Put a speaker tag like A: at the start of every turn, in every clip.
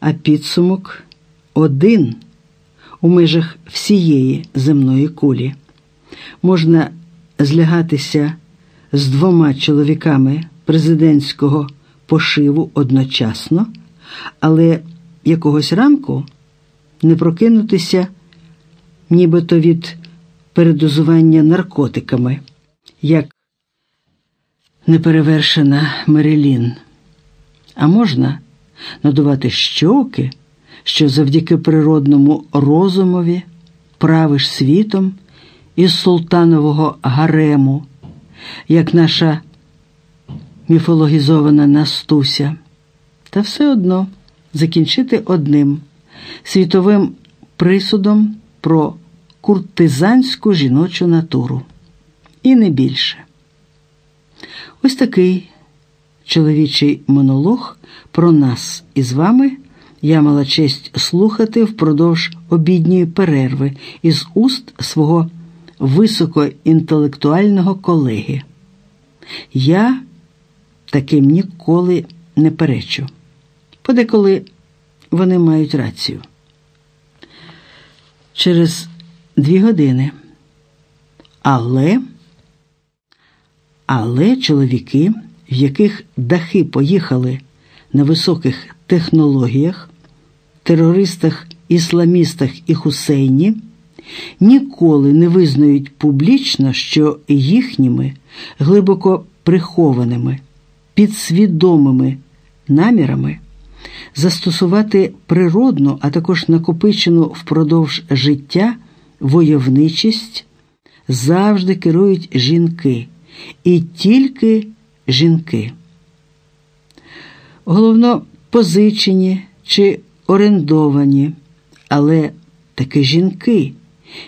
A: а підсумок один у межах всієї земної кулі. Можна злягатися з двома чоловіками президентського пошиву одночасно, але якогось ранку не прокинутися нібито від передозування наркотиками, як неперевершена Мерилін. А можна надувати щоки, що завдяки природному розумові правиш світом із султанового гарему, як наша міфологізована Настуся, та все одно закінчити одним світовим присудом про куртизанську жіночу натуру. І не більше. Ось такий чоловічий монолог про нас із вами я мала честь слухати впродовж обідньої перерви із уст свого високоінтелектуального колеги. Я таким ніколи не перечу. Подеколи вони мають рацію. Через дві години. Але, але чоловіки, в яких дахи поїхали на високих технологіях, терористах, ісламістах і хусейні, ніколи не визнають публічно, що їхніми глибоко прихованими, підсвідомими намірами застосувати природну, а також накопичену впродовж життя войовничість завжди керують жінки. І тільки жінки. Головно позичені чи орендовані, але таки жінки,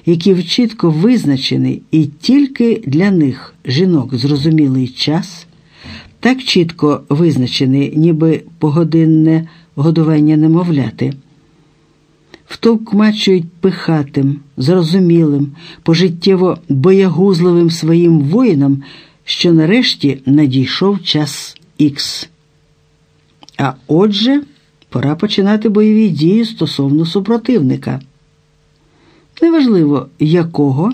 A: які чітко визначений і тільки для них жінок зрозумілий час, так чітко визначений, ніби погодинне годування немовляти, втовкмачують пихатим, зрозумілим, пожиттєво боягузливим своїм воїнам, що нарешті надійшов час ікс. А отже, пора починати бойові дії стосовно супротивника. Неважливо якого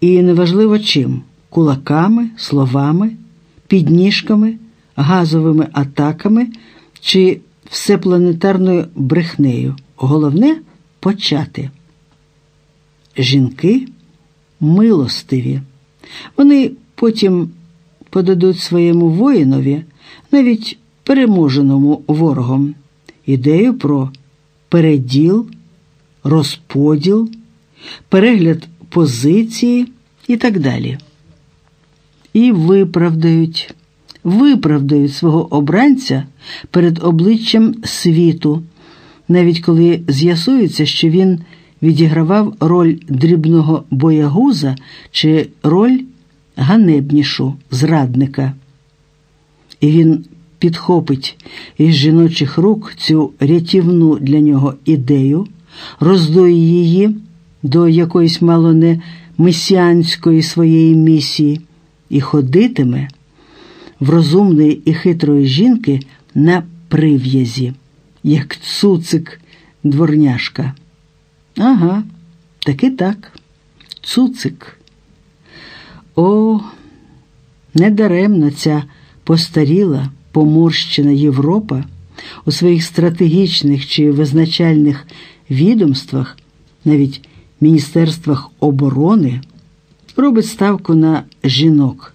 A: і неважливо чим кулаками, словами, підніжками, газовими атаками чи всепланетарною брехнею. Головне почати. Жінки милостиві. Вони потім подадуть своєму воїнові, навіть переможеному ворогом, ідею про переділ, розподіл, перегляд позиції і так далі. І виправдають, виправдають свого обранця перед обличчям світу, навіть коли з'ясується, що він відігравав роль дрібного боягуза чи роль ганебнішу зрадника. І він підхопить із жіночих рук цю рятівну для нього ідею, роздує її до якоїсь мало не месіанської своєї місії і ходитиме в розумної і хитрої жінки на прив'язі, як цуцик дворняшка. Ага, таки так, цуцик. О, недаремно ця постаріла, поморщена Європа у своїх стратегічних чи визначальних відомствах, навіть міністерствах оборони, робить ставку на жінок.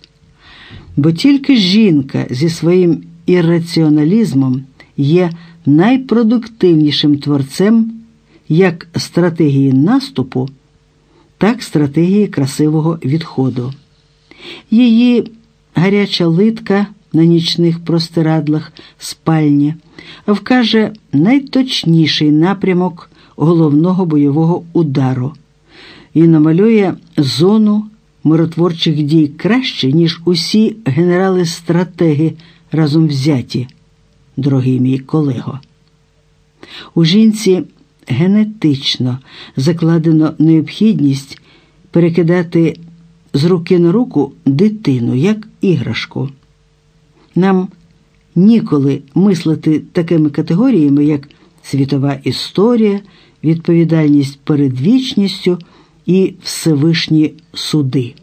A: Бо тільки жінка зі своїм ірраціоналізмом є найпродуктивнішим творцем як стратегії наступу, так стратегії красивого відходу. Її гаряча литка на нічних простирадлах спальні вкаже найточніший напрямок головного бойового удару і намалює зону миротворчих дій краще, ніж усі генерали-стратеги разом взяті, дорогий мій колего. У жінці генетично закладено необхідність перекидати з руки на руку дитину як іграшку. Нам ніколи мислити такими категоріями, як світова історія, відповідальність перед вічністю і Всевишні суди.